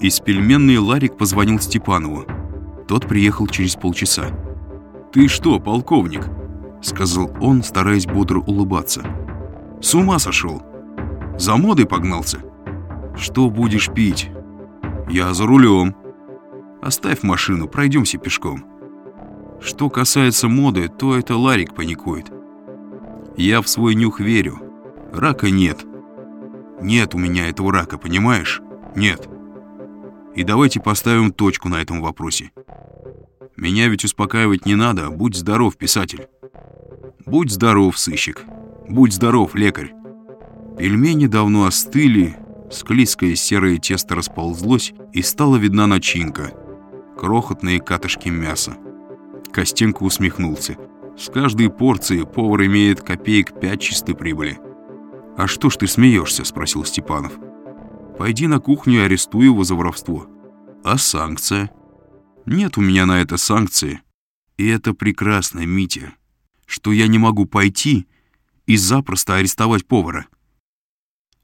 Из пельменной Ларик позвонил Степанову. Тот приехал через полчаса. «Ты что, полковник?» — сказал он, стараясь бодро улыбаться. «С ума сошел? За модой погнался? Что будешь пить? Я за рулем. Оставь машину, пройдемся пешком. Что касается моды, то это Ларик паникует. Я в свой нюх верю. Рака нет. Нет у меня этого рака, понимаешь? Нет. И давайте поставим точку на этом вопросе. Меня ведь успокаивать не надо. Будь здоров, писатель. Будь здоров, сыщик. Будь здоров, лекарь. Пельмени давно остыли, склизкое серое тесто расползлось, и стала видна начинка. Крохотные катышки мяса. Костенко усмехнулся. С каждой порции повар имеет копеек пять чистой прибыли. «А что ж ты смеешься?» – спросил Степанов. «Пойди на кухню и арестуй его за воровство». «А санкция?» «Нет у меня на это санкции. И это прекрасно, Митя, что я не могу пойти и запросто арестовать повара».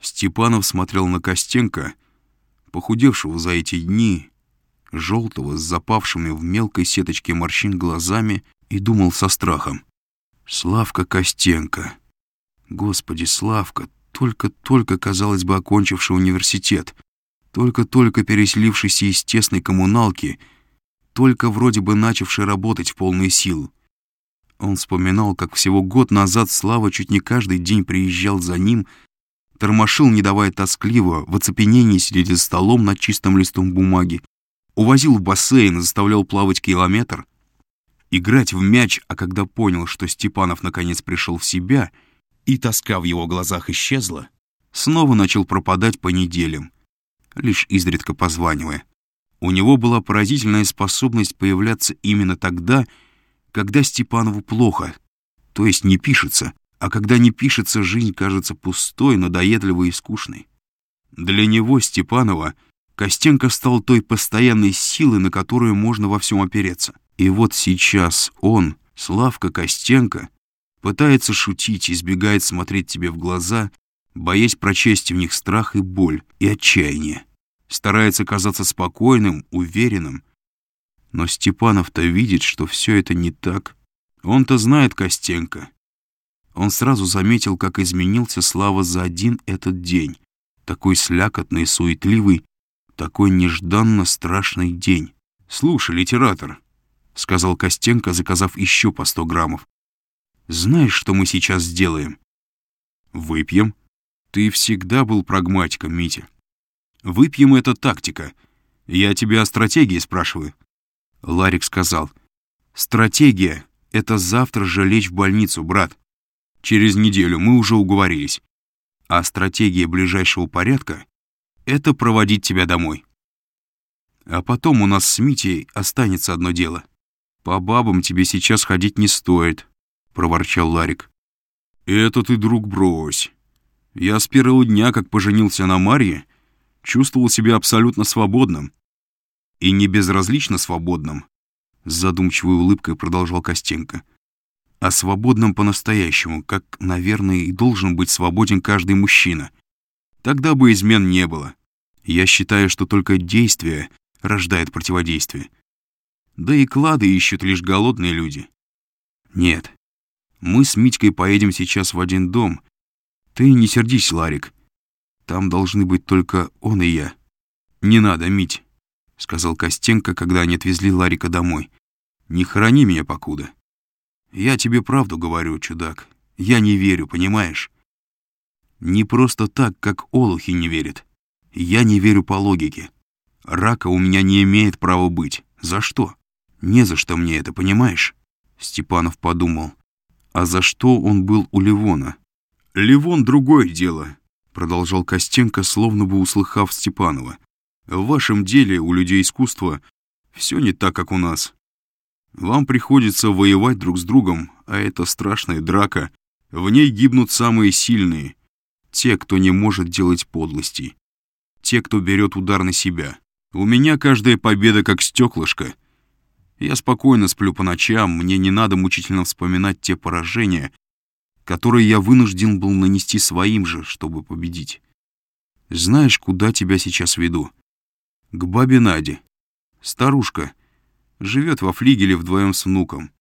Степанов смотрел на Костенко, похудевшего за эти дни, желтого с запавшими в мелкой сеточке морщин глазами, и думал со страхом. «Славка Костенко! Господи, Славка, только-только, казалось бы, окончивший университет, только-только переселившийся из тесной коммуналки, только вроде бы начавший работать в полную силу. Он вспоминал, как всего год назад Слава чуть не каждый день приезжал за ним, тормошил, не давая тоскливо, в оцепенении сидеть за столом над чистым листом бумаги, увозил в бассейн заставлял плавать километр, играть в мяч, а когда понял, что Степанов наконец пришел в себя и тоска в его глазах исчезла, снова начал пропадать по неделям, лишь изредка позванивая. У него была поразительная способность появляться именно тогда, когда Степанову плохо, то есть не пишется, а когда не пишется, жизнь кажется пустой, надоедливой и скучной. Для него, Степанова, Костенко стал той постоянной силой, на которую можно во всем опереться. И вот сейчас он, Славка Костенко, пытается шутить, избегает смотреть тебе в глаза, боясь прочесть в них страх и боль, и отчаяние. Старается казаться спокойным, уверенным. Но Степанов-то видит, что все это не так. Он-то знает Костенко. Он сразу заметил, как изменился Слава за один этот день. Такой слякотный, суетливый, такой нежданно страшный день. «Слушай, литератор», — сказал Костенко, заказав еще по сто граммов. «Знаешь, что мы сейчас сделаем?» «Выпьем. Ты всегда был прагматиком, Митя. Выпьем — это тактика. Я тебя о стратегии спрашиваю». Ларик сказал, «Стратегия — это завтра же лечь в больницу, брат. Через неделю мы уже уговорились. А стратегия ближайшего порядка это проводить тебя домой. А потом у нас с Митей останется одно дело. По бабам тебе сейчас ходить не стоит, проворчал Ларик. Это ты, друг, брось. Я с первого дня, как поженился на Марье, чувствовал себя абсолютно свободным. И не безразлично свободным, с задумчивой улыбкой продолжал Костенко, а свободным по-настоящему, как, наверное, и должен быть свободен каждый мужчина. Тогда бы измен не было. Я считаю, что только действие рождает противодействие. Да и клады ищут лишь голодные люди. Нет, мы с Митькой поедем сейчас в один дом. Ты не сердись, Ларик. Там должны быть только он и я. Не надо, Мить, — сказал Костенко, когда они отвезли Ларика домой. Не храни меня покуда. Я тебе правду говорю, чудак. Я не верю, понимаешь? Не просто так, как олухи не верят. Я не верю по логике. Рака у меня не имеет права быть. За что? Не за что мне это, понимаешь? Степанов подумал. А за что он был у Ливона? Ливон другое дело, продолжал Костенко, словно бы услыхав Степанова. В вашем деле, у людей искусства, все не так, как у нас. Вам приходится воевать друг с другом, а это страшная драка. В ней гибнут самые сильные, те, кто не может делать подлостей те, кто берет удар на себя. У меня каждая победа как стеклышко. Я спокойно сплю по ночам, мне не надо мучительно вспоминать те поражения, которые я вынужден был нанести своим же, чтобы победить. Знаешь, куда тебя сейчас веду? К бабе Наде. Старушка. Живет во флигеле вдвоем с внуком.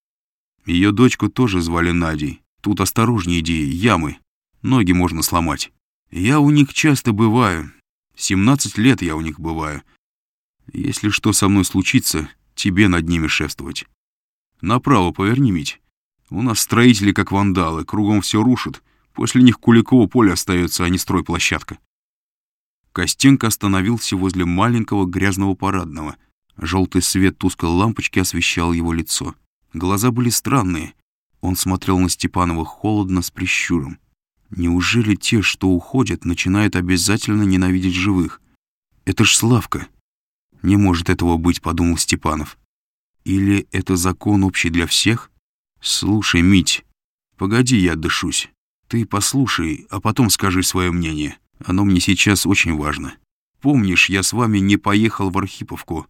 Ее дочку тоже звали Надей. Тут осторожнее иди, ямы. Ноги можно сломать. Я у них часто бываю. 17 лет я у них бываю. Если что со мной случится, тебе над ними шефствовать. Направо поверни, Мить. У нас строители как вандалы, кругом все рушат. После них Куликово поле остается, а не стройплощадка. Костенко остановился возле маленького грязного парадного. Желтый свет тусклой лампочки освещал его лицо. Глаза были странные. Он смотрел на Степанова холодно, с прищуром. Неужели те, что уходят, начинают обязательно ненавидеть живых? Это ж Славка. Не может этого быть, подумал Степанов. Или это закон общий для всех? Слушай, Мить, погоди, я отдышусь. Ты послушай, а потом скажи свое мнение. Оно мне сейчас очень важно. Помнишь, я с вами не поехал в Архиповку,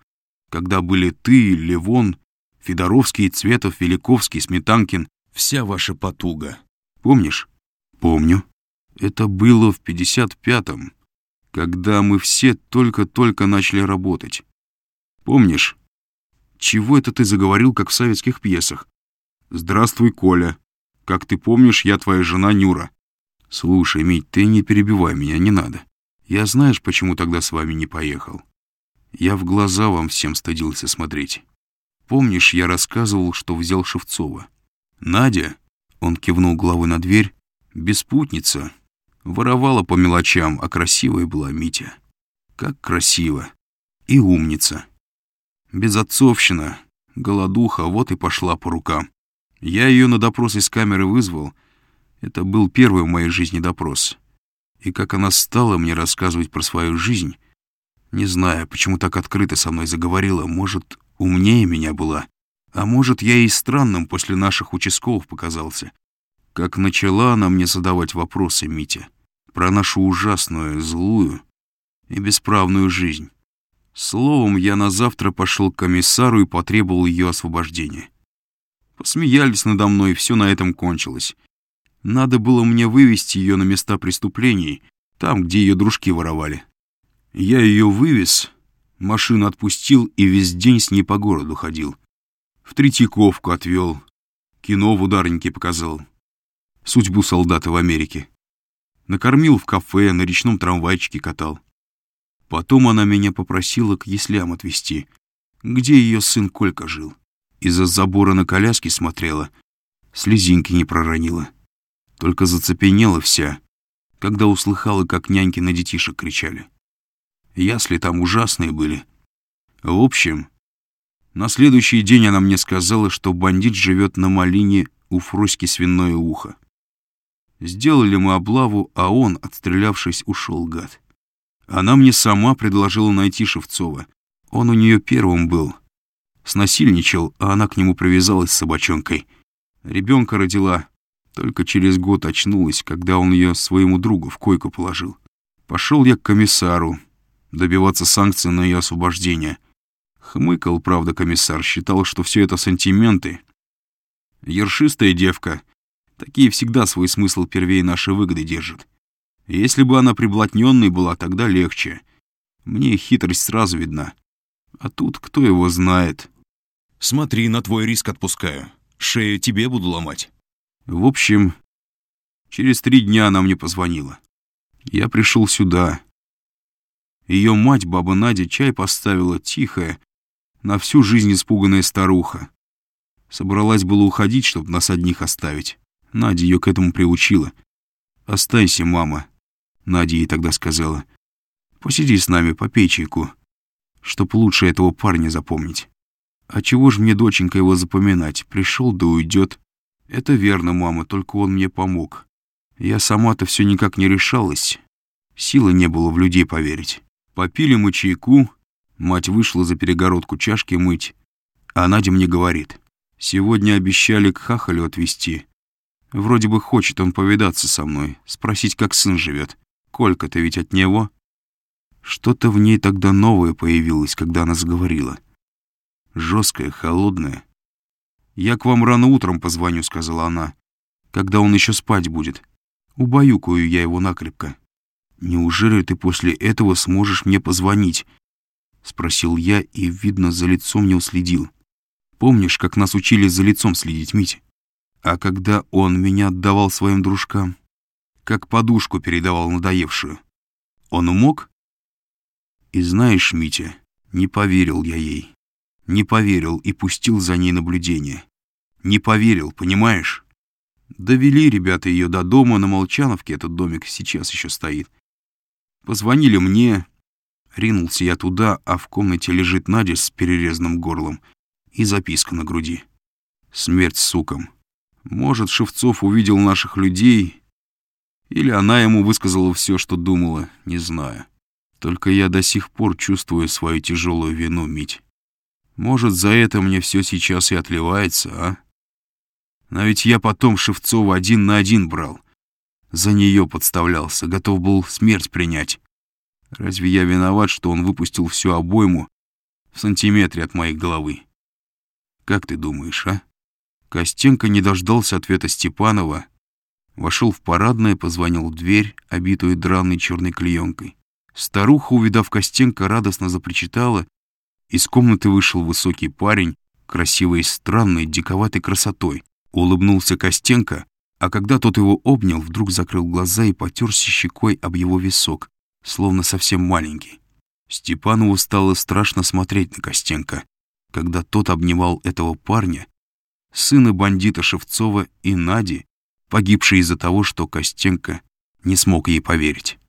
когда были ты, Левон, Федоровский, Цветов, Великовский, Сметанкин, вся ваша потуга. Помнишь? Помню. Это было в 55-м, когда мы все только-только начали работать. Помнишь? Чего это ты заговорил, как в советских пьесах? «Здравствуй, Коля. Как ты помнишь, я твоя жена Нюра». «Слушай, Мить, ты не перебивай меня, не надо. Я знаешь, почему тогда с вами не поехал? Я в глаза вам всем стыдился смотреть. Помнишь, я рассказывал, что взял Шевцова? Надя, он кивнул головой на дверь, беспутница, воровала по мелочам, а красивая была Митя. Как красиво. И умница. Безотцовщина, голодуха, вот и пошла по рукам. Я ее на допрос из камеры вызвал. Это был первый в моей жизни допрос. И как она стала мне рассказывать про свою жизнь, не знаю, почему так открыто со мной заговорила, может, умнее меня была, а может, я ей странным после наших участковых показался. Как начала она мне задавать вопросы, Митя, про нашу ужасную, злую и бесправную жизнь. Словом, я на завтра пошел к комиссару и потребовал ее освобождения. Посмеялись надо мной, и все на этом кончилось. Надо было мне вывести ее на места преступлений, там, где ее дружки воровали. Я ее вывез, машину отпустил и весь день с ней по городу ходил. В Третьяковку отвел, кино в ударнике показал. Судьбу солдата в Америке. Накормил в кафе, на речном трамвайчике катал. Потом она меня попросила к яслям отвезти, где ее сын Колька жил. Из-за забора на коляске смотрела, слезинки не проронила. Только зацепенела вся, когда услыхала, как няньки на детишек кричали. Ясли там ужасные были. В общем, на следующий день она мне сказала, что бандит живет на малине у Фроськи свиное ухо. Сделали мы облаву, а он, отстрелявшись, ушел, гад. Она мне сама предложила найти Шевцова. Он у нее первым был — Снасильничал, а она к нему привязалась с собачонкой. Ребенка родила, только через год очнулась, когда он ее своему другу в койку положил. Пошел я к комиссару, добиваться санкций на ее освобождение. Хмыкал, правда, комиссар, считал, что все это сантименты. Ершистая девка. Такие всегда свой смысл первей нашей выгоды держат. Если бы она приблотненной была, тогда легче. Мне хитрость сразу видна. А тут кто его знает. Смотри, на твой риск отпускаю. Шею тебе буду ломать. В общем, через три дня она мне позвонила. Я пришел сюда. Ее мать, баба Надя, чай поставила, тихая, на всю жизнь испуганная старуха. Собралась было уходить, чтобы нас одних оставить. Надя ее к этому приучила. «Останься, мама», — Надя ей тогда сказала. «Посиди с нами, попей чайку, чтоб лучше этого парня запомнить». А чего ж мне, доченька, его запоминать? Пришел да уйдет. Это верно, мама, только он мне помог. Я сама-то все никак не решалась. Силы не было в людей поверить. Попили мы чайку, мать вышла за перегородку чашки мыть, а Надя мне говорит, сегодня обещали к хахалю отвезти. Вроде бы хочет он повидаться со мной, спросить, как сын живет. Колька-то ведь от него. Что-то в ней тогда новое появилось, когда она заговорила жесткая, холодная. «Я к вам рано утром позвоню», — сказала она, — «когда он еще спать будет. Убаюкаю я его накрепко. Неужели ты после этого сможешь мне позвонить? Спросил я и, видно, за лицом не уследил. Помнишь, как нас учили за лицом следить, Митя? А когда он меня отдавал своим дружкам, как подушку передавал надоевшую, он умог? И знаешь, Митя, не поверил я ей. Не поверил и пустил за ней наблюдение. Не поверил, понимаешь? Довели ребята ее до дома на Молчановке, этот домик сейчас еще стоит. Позвонили мне, ринулся я туда, а в комнате лежит Надя с перерезанным горлом и записка на груди. Смерть сукам. Может, Шевцов увидел наших людей, или она ему высказала все, что думала, не знаю. Только я до сих пор чувствую свою тяжелую вину, Мить. Может, за это мне все сейчас и отливается, а? Но ведь я потом Шевцова один на один брал. За нее подставлялся, готов был смерть принять. Разве я виноват, что он выпустил всю обойму в сантиметре от моей головы? Как ты думаешь, а? Костенко не дождался ответа Степанова, вошел в парадное, позвонил в дверь, обитую драной черной клеенкой. Старуха, увидав Костенко, радостно запричитала. Из комнаты вышел высокий парень, красивой и странной, диковатой красотой. Улыбнулся Костенко, а когда тот его обнял, вдруг закрыл глаза и потерся щекой об его висок, словно совсем маленький. Степанову стало страшно смотреть на Костенко, когда тот обнимал этого парня, сына бандита Шевцова и Нади, погибшей из-за того, что Костенко не смог ей поверить.